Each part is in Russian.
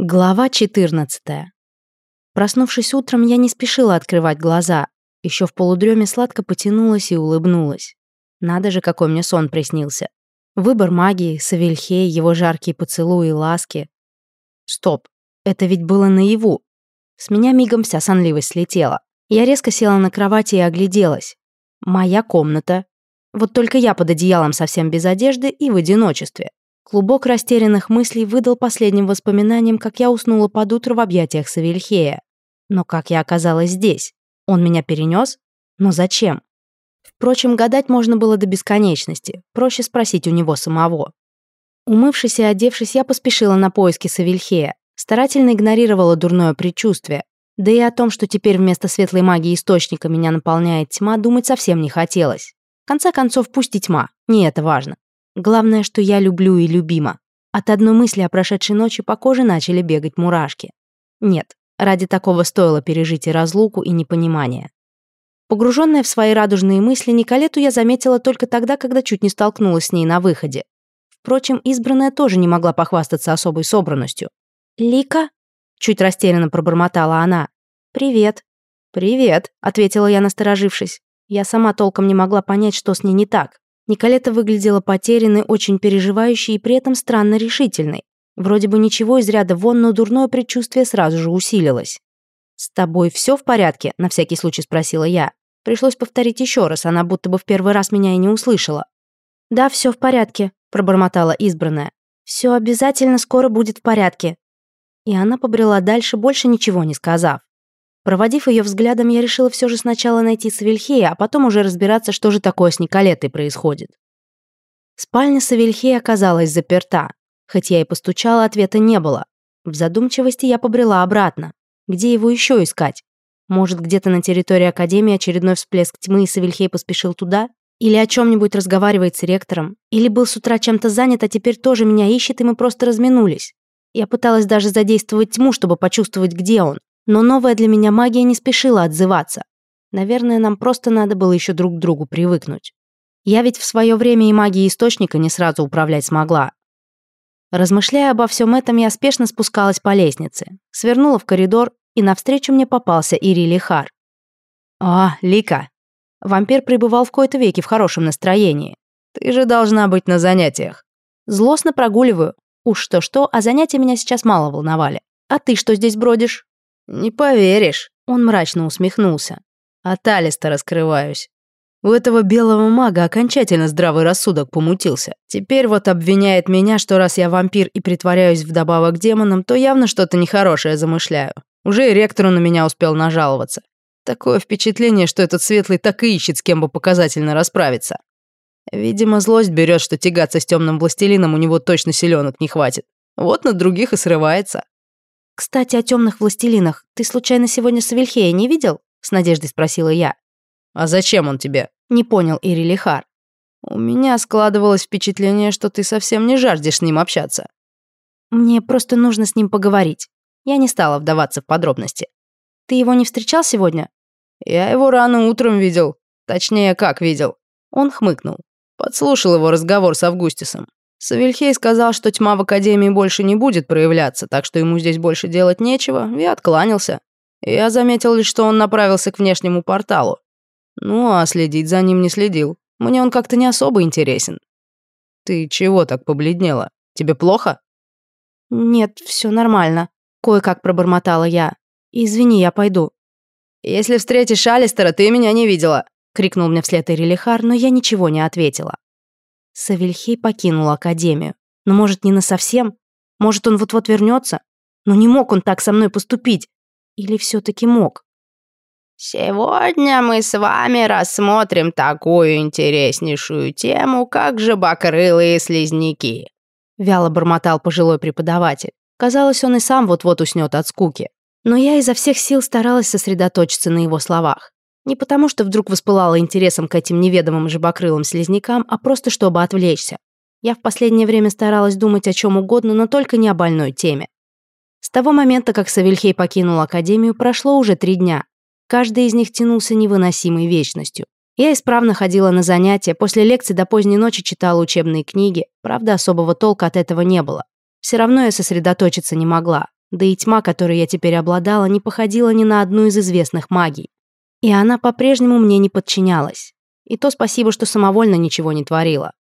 Глава 14. Проснувшись утром, я не спешила открывать глаза. Еще в полудреме сладко потянулась и улыбнулась. Надо же, какой мне сон приснился. Выбор магии, Савельхей, его жаркие поцелуи и ласки. Стоп, это ведь было наяву. С меня мигом вся сонливость слетела. Я резко села на кровати и огляделась. Моя комната. Вот только я под одеялом совсем без одежды и в одиночестве. Клубок растерянных мыслей выдал последним воспоминанием, как я уснула под утро в объятиях Савельхея. Но как я оказалась здесь? Он меня перенес? Но зачем? Впрочем, гадать можно было до бесконечности. Проще спросить у него самого. Умывшись и одевшись, я поспешила на поиски Савельхея. Старательно игнорировала дурное предчувствие. Да и о том, что теперь вместо светлой магии источника меня наполняет тьма, думать совсем не хотелось. В конце концов, пусть и тьма, не это важно. Главное, что я люблю и любима. А От одной мысли о прошедшей ночи по коже начали бегать мурашки. Нет, ради такого стоило пережить и разлуку, и непонимание. Погруженная в свои радужные мысли, Николету я заметила только тогда, когда чуть не столкнулась с ней на выходе. Впрочем, избранная тоже не могла похвастаться особой собранностью. «Лика?» — чуть растерянно пробормотала она. «Привет». «Привет», — ответила я, насторожившись. Я сама толком не могла понять, что с ней не так. Николета выглядела потерянной, очень переживающей и при этом странно решительной. Вроде бы ничего из ряда вон, но дурное предчувствие сразу же усилилось. «С тобой все в порядке?» — на всякий случай спросила я. Пришлось повторить еще раз, она будто бы в первый раз меня и не услышала. «Да, все в порядке», — пробормотала избранная. «Все обязательно скоро будет в порядке». И она побрела дальше, больше ничего не сказав. Проводив ее взглядом, я решила все же сначала найти Савельхея, а потом уже разбираться, что же такое с Николетой происходит. Спальня Савельхея оказалась заперта. Хоть я и постучала, ответа не было. В задумчивости я побрела обратно. Где его еще искать? Может, где-то на территории Академии очередной всплеск тьмы, и Савельхей поспешил туда? Или о чем-нибудь разговаривает с ректором? Или был с утра чем-то занят, а теперь тоже меня ищет, и мы просто разминулись? Я пыталась даже задействовать тьму, чтобы почувствовать, где он но новая для меня магия не спешила отзываться. Наверное, нам просто надо было еще друг к другу привыкнуть. Я ведь в свое время и магии источника не сразу управлять смогла. Размышляя обо всем этом, я спешно спускалась по лестнице, свернула в коридор, и навстречу мне попался Ири Хар. «А, Лика!» Вампир пребывал в кои-то веки в хорошем настроении. «Ты же должна быть на занятиях!» Злостно прогуливаю. Уж что-что, а занятия меня сейчас мало волновали. «А ты что здесь бродишь?» «Не поверишь!» — он мрачно усмехнулся. А «От Алиста раскрываюсь. У этого белого мага окончательно здравый рассудок помутился. Теперь вот обвиняет меня, что раз я вампир и притворяюсь вдобавок демоном, то явно что-то нехорошее замышляю. Уже и ректору на меня успел нажаловаться. Такое впечатление, что этот светлый так и ищет, с кем бы показательно расправиться. Видимо, злость берет, что тягаться с темным властелином у него точно силенок не хватит. Вот на других и срывается. «Кстати, о темных властелинах. Ты случайно сегодня с Савельхея не видел?» — с надеждой спросила я. «А зачем он тебе?» — не понял Ири Лихар. «У меня складывалось впечатление, что ты совсем не жаждешь с ним общаться». «Мне просто нужно с ним поговорить. Я не стала вдаваться в подробности. Ты его не встречал сегодня?» «Я его рано утром видел. Точнее, как видел». Он хмыкнул. Подслушал его разговор с Августисом. Савельхей сказал, что тьма в Академии больше не будет проявляться, так что ему здесь больше делать нечего, и откланялся. Я заметил лишь, что он направился к внешнему порталу. Ну, а следить за ним не следил. Мне он как-то не особо интересен. Ты чего так побледнела? Тебе плохо? Нет, все нормально. Кое-как пробормотала я. Извини, я пойду. Если встретишь Алистера, ты меня не видела, крикнул мне вслед Эрилихар, но я ничего не ответила. Савельхей покинул Академию. Но, может, не на совсем? Может, он вот-вот вернется? Но не мог он так со мной поступить. Или все-таки мог? «Сегодня мы с вами рассмотрим такую интереснейшую тему, как же жабокрылые слизняки», — вяло бормотал пожилой преподаватель. Казалось, он и сам вот-вот уснет от скуки. Но я изо всех сил старалась сосредоточиться на его словах. Не потому, что вдруг воспылала интересом к этим неведомым жабокрылым слизнякам, а просто чтобы отвлечься. Я в последнее время старалась думать о чем угодно, но только не о больной теме. С того момента, как Савельхей покинул Академию, прошло уже три дня. Каждый из них тянулся невыносимой вечностью. Я исправно ходила на занятия, после лекций до поздней ночи читала учебные книги, правда, особого толка от этого не было. Все равно я сосредоточиться не могла, да и тьма, которой я теперь обладала, не походила ни на одну из известных магий. И она по-прежнему мне не подчинялась. И то спасибо, что самовольно ничего не творила.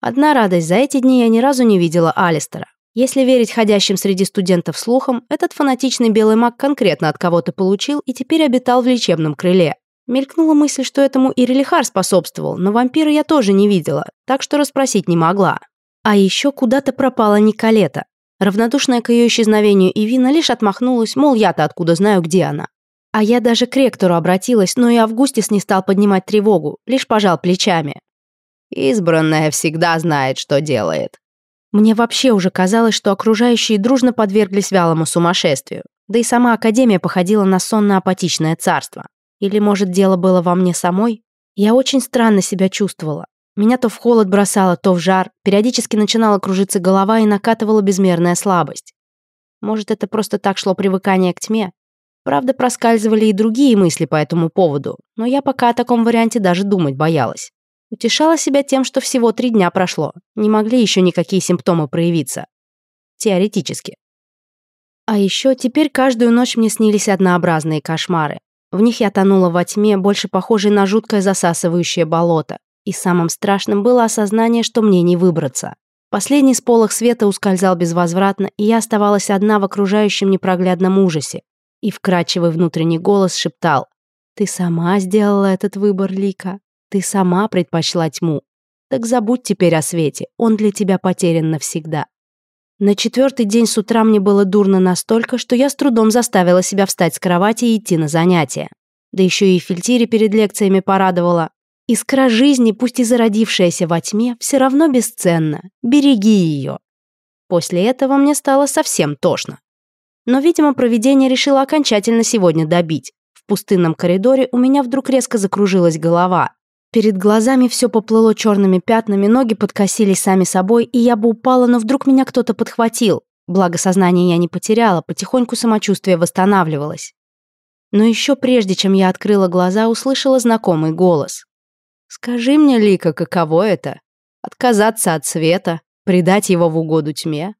Одна радость, за эти дни я ни разу не видела Алистера. Если верить ходящим среди студентов слухам, этот фанатичный белый маг конкретно от кого-то получил и теперь обитал в лечебном крыле. Мелькнула мысль, что этому и Релихар способствовал, но вампира я тоже не видела, так что расспросить не могла. А еще куда-то пропала Николета. Равнодушная к ее исчезновению Ивина лишь отмахнулась, мол, я-то откуда знаю, где она. А я даже к ректору обратилась, но и Августис не стал поднимать тревогу, лишь пожал плечами. «Избранная всегда знает, что делает». Мне вообще уже казалось, что окружающие дружно подверглись вялому сумасшествию. Да и сама Академия походила на сонно-апатичное царство. Или, может, дело было во мне самой? Я очень странно себя чувствовала. Меня то в холод бросало, то в жар, периодически начинала кружиться голова и накатывала безмерная слабость. Может, это просто так шло привыкание к тьме? Правда, проскальзывали и другие мысли по этому поводу, но я пока о таком варианте даже думать боялась. Утешала себя тем, что всего три дня прошло, не могли еще никакие симптомы проявиться. Теоретически. А еще теперь каждую ночь мне снились однообразные кошмары. В них я тонула во тьме, больше похожей на жуткое засасывающее болото. И самым страшным было осознание, что мне не выбраться. Последний сполох света ускользал безвозвратно, и я оставалась одна в окружающем непроглядном ужасе, и вкрадчивый внутренний голос шептал «Ты сама сделала этот выбор, Лика. Ты сама предпочла тьму. Так забудь теперь о свете, он для тебя потерян навсегда». На четвертый день с утра мне было дурно настолько, что я с трудом заставила себя встать с кровати и идти на занятия. Да еще и Фильтири перед лекциями порадовала. Искра жизни, пусть и зародившаяся во тьме, все равно бесценна. Береги ее. После этого мне стало совсем тошно. Но, видимо, проведение решило окончательно сегодня добить. В пустынном коридоре у меня вдруг резко закружилась голова. Перед глазами все поплыло черными пятнами, ноги подкосились сами собой, и я бы упала, но вдруг меня кто-то подхватил. Благо, сознание я не потеряла, потихоньку самочувствие восстанавливалось. Но еще прежде, чем я открыла глаза, услышала знакомый голос. «Скажи мне, Лика, каково это? Отказаться от света, предать его в угоду тьме?»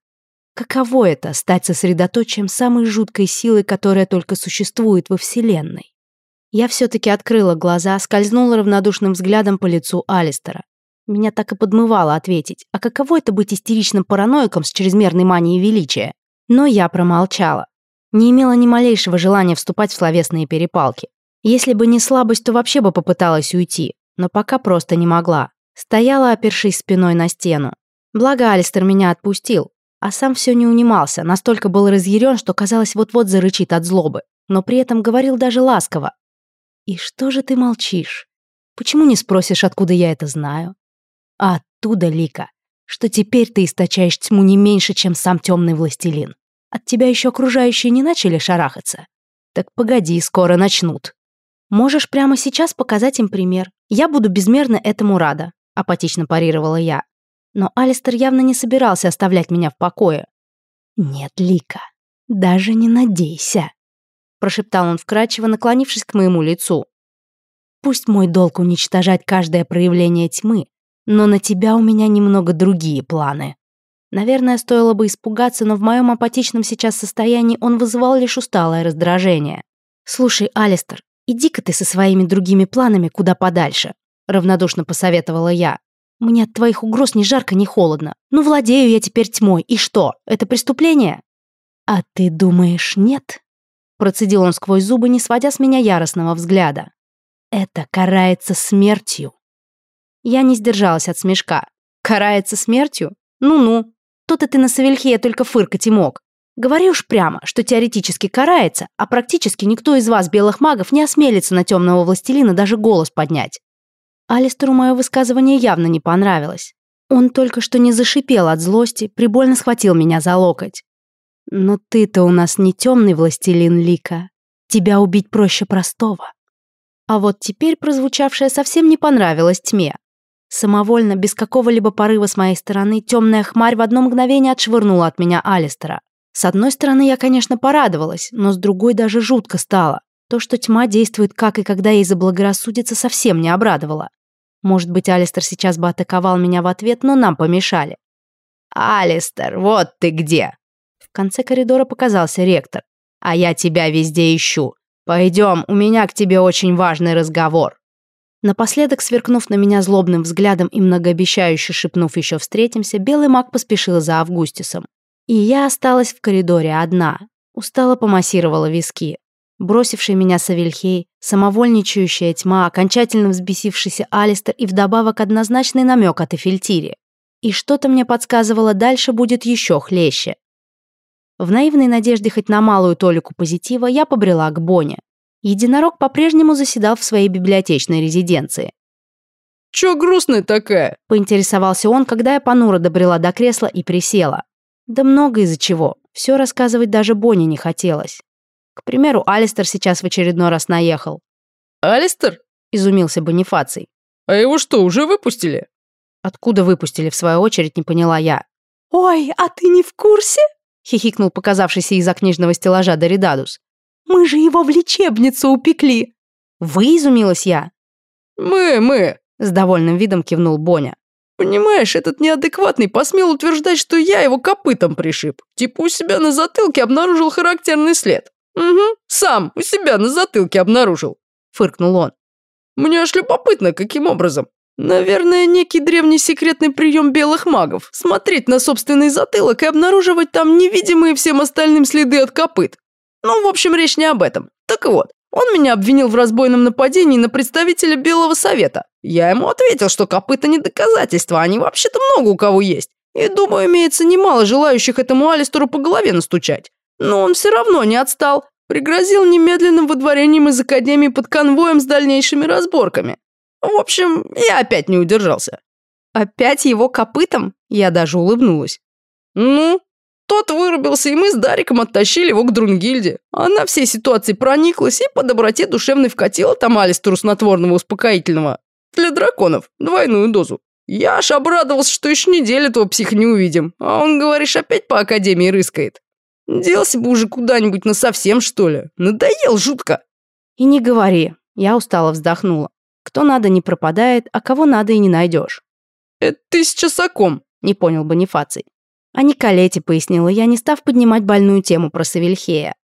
Каково это — стать сосредоточием самой жуткой силы, которая только существует во Вселенной? Я все-таки открыла глаза, скользнула равнодушным взглядом по лицу Алистера. Меня так и подмывало ответить, а каково это быть истеричным параноиком с чрезмерной манией величия? Но я промолчала. Не имела ни малейшего желания вступать в словесные перепалки. Если бы не слабость, то вообще бы попыталась уйти, но пока просто не могла. Стояла, опершись спиной на стену. Благо, Алистер меня отпустил а сам все не унимался, настолько был разъярен, что казалось вот-вот зарычит от злобы, но при этом говорил даже ласково. «И что же ты молчишь? Почему не спросишь, откуда я это знаю?» «А оттуда, Лика, что теперь ты источаешь тьму не меньше, чем сам темный властелин. От тебя еще окружающие не начали шарахаться. Так погоди, скоро начнут». «Можешь прямо сейчас показать им пример. Я буду безмерно этому рада», — апатично парировала я но Алистер явно не собирался оставлять меня в покое. «Нет, Лика, даже не надейся», — прошептал он вкрадчиво, наклонившись к моему лицу. «Пусть мой долг уничтожать каждое проявление тьмы, но на тебя у меня немного другие планы». Наверное, стоило бы испугаться, но в моем апатичном сейчас состоянии он вызывал лишь усталое раздражение. «Слушай, Алистер, иди-ка ты со своими другими планами куда подальше», — равнодушно посоветовала я. Мне от твоих угроз ни жарко, ни холодно. Ну, владею я теперь тьмой. И что, это преступление?» «А ты думаешь, нет?» Процедил он сквозь зубы, не сводя с меня яростного взгляда. «Это карается смертью». Я не сдержалась от смешка. «Карается смертью? Ну-ну. То-то ты на Савельхе только фыркать и мог. Говори уж прямо, что теоретически карается, а практически никто из вас, белых магов, не осмелится на темного властелина даже голос поднять. Алистеру мое высказывание явно не понравилось. Он только что не зашипел от злости, прибольно схватил меня за локоть. «Но ты-то у нас не темный властелин Лика. Тебя убить проще простого». А вот теперь прозвучавшее совсем не понравилось тьме. Самовольно, без какого-либо порыва с моей стороны, темная хмарь в одно мгновение отшвырнула от меня Алистера. С одной стороны, я, конечно, порадовалась, но с другой даже жутко стало. То, что тьма действует как и когда ей заблагорассудится, совсем не обрадовало. Может быть, Алистер сейчас бы атаковал меня в ответ, но нам помешали. «Алистер, вот ты где!» В конце коридора показался ректор. «А я тебя везде ищу. Пойдем, у меня к тебе очень важный разговор». Напоследок, сверкнув на меня злобным взглядом и многообещающе шепнув «Еще встретимся», белый маг поспешил за Августисом. И я осталась в коридоре одна. Устала, помассировала виски. Бросивший меня Савельхей, самовольничающая тьма, окончательно взбесившийся Алистер и вдобавок однозначный намек от Эфельтири. И что-то мне подсказывало, дальше будет еще хлеще. В наивной надежде хоть на малую толику позитива я побрела к Боне. Единорог по-прежнему заседал в своей библиотечной резиденции. «Чё грустная такая?» – поинтересовался он, когда я понуро добрела до кресла и присела. «Да много из-за чего. Все рассказывать даже Боне не хотелось. К примеру, Алистер сейчас в очередной раз наехал. «Алистер?» — изумился Бонифаций. «А его что, уже выпустили?» Откуда выпустили, в свою очередь, не поняла я. «Ой, а ты не в курсе?» — хихикнул показавшийся из-за книжного стеллажа Доридадус. «Мы же его в лечебницу упекли!» «Вы?» — изумилась я. «Мы, мы!» — с довольным видом кивнул Боня. «Понимаешь, этот неадекватный посмел утверждать, что я его копытом пришиб. Типа у себя на затылке обнаружил характерный след. «Угу, сам, у себя на затылке обнаружил», — фыркнул он. «Мне аж любопытно, каким образом. Наверное, некий древний секретный прием белых магов. Смотреть на собственный затылок и обнаруживать там невидимые всем остальным следы от копыт. Ну, в общем, речь не об этом. Так вот, он меня обвинил в разбойном нападении на представителя Белого Совета. Я ему ответил, что копыта не доказательство, они вообще-то много у кого есть. И думаю, имеется немало желающих этому Алистеру по голове настучать но он все равно не отстал. Пригрозил немедленным выдворением из Академии под конвоем с дальнейшими разборками. Ну, в общем, я опять не удержался. Опять его копытом? Я даже улыбнулась. Ну, тот вырубился, и мы с Дариком оттащили его к Друнгильде. Она всей ситуации прониклась и по доброте душевной вкатила там Алистеру снотворного успокоительного. Для драконов. Двойную дозу. Я аж обрадовался, что еще неделю этого псих не увидим. А он, говоришь, опять по Академии рыскает. Делся бы уже куда-нибудь насовсем, что ли. Надоел жутко. И не говори. Я устало вздохнула. Кто надо не пропадает, а кого надо и не найдешь. Это ты с часаком? Не понял Бонифаций. О Николете пояснила я, не став поднимать больную тему про Савельхея.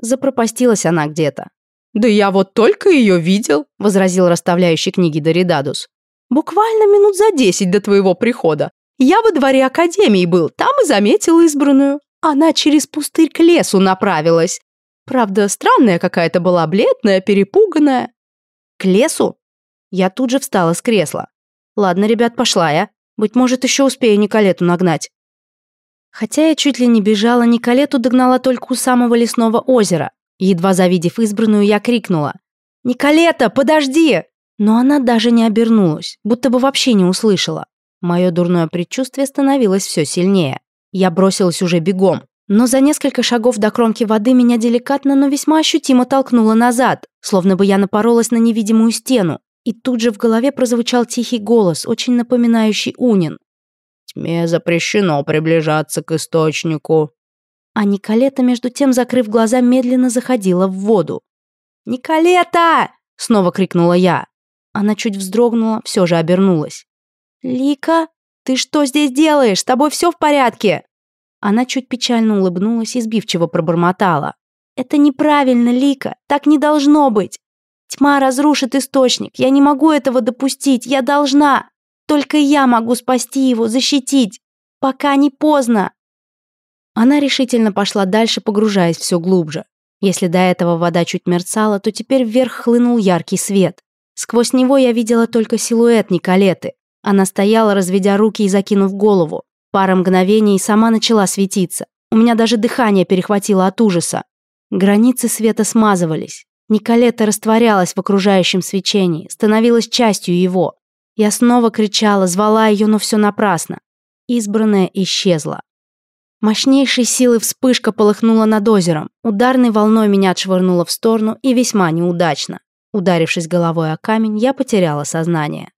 Запропастилась она где-то. «Да я вот только ее видел», — возразил расставляющий книги Доридадус. «Буквально минут за десять до твоего прихода. Я во дворе Академии был, там и заметил избранную». Она через пустырь к лесу направилась. Правда, странная какая-то была, бледная, перепуганная. К лесу? Я тут же встала с кресла. Ладно, ребят, пошла я. Быть может, еще успею Николету нагнать. Хотя я чуть ли не бежала, Николету догнала только у самого лесного озера. Едва завидев избранную, я крикнула. «Николета, подожди!» Но она даже не обернулась, будто бы вообще не услышала. Мое дурное предчувствие становилось все сильнее. Я бросилась уже бегом. Но за несколько шагов до кромки воды меня деликатно, но весьма ощутимо толкнуло назад, словно бы я напоролась на невидимую стену. И тут же в голове прозвучал тихий голос, очень напоминающий Унин. «Тьме запрещено приближаться к источнику». А Николета, между тем, закрыв глаза, медленно заходила в воду. «Николета!» — снова крикнула я. Она чуть вздрогнула, все же обернулась. «Лика?» Ты что здесь делаешь? С тобой все в порядке?» Она чуть печально улыбнулась и сбивчиво пробормотала. «Это неправильно, Лика. Так не должно быть. Тьма разрушит источник. Я не могу этого допустить. Я должна. Только я могу спасти его, защитить. Пока не поздно». Она решительно пошла дальше, погружаясь все глубже. Если до этого вода чуть мерцала, то теперь вверх хлынул яркий свет. Сквозь него я видела только силуэт Николеты. Она стояла, разведя руки и закинув голову. Пара мгновений сама начала светиться. У меня даже дыхание перехватило от ужаса. Границы света смазывались. Николета растворялась в окружающем свечении, становилась частью его. Я снова кричала, звала ее, но все напрасно. Избранная исчезла. Мощнейшей силы вспышка полыхнула над озером. Ударной волной меня отшвырнуло в сторону и весьма неудачно. Ударившись головой о камень, я потеряла сознание.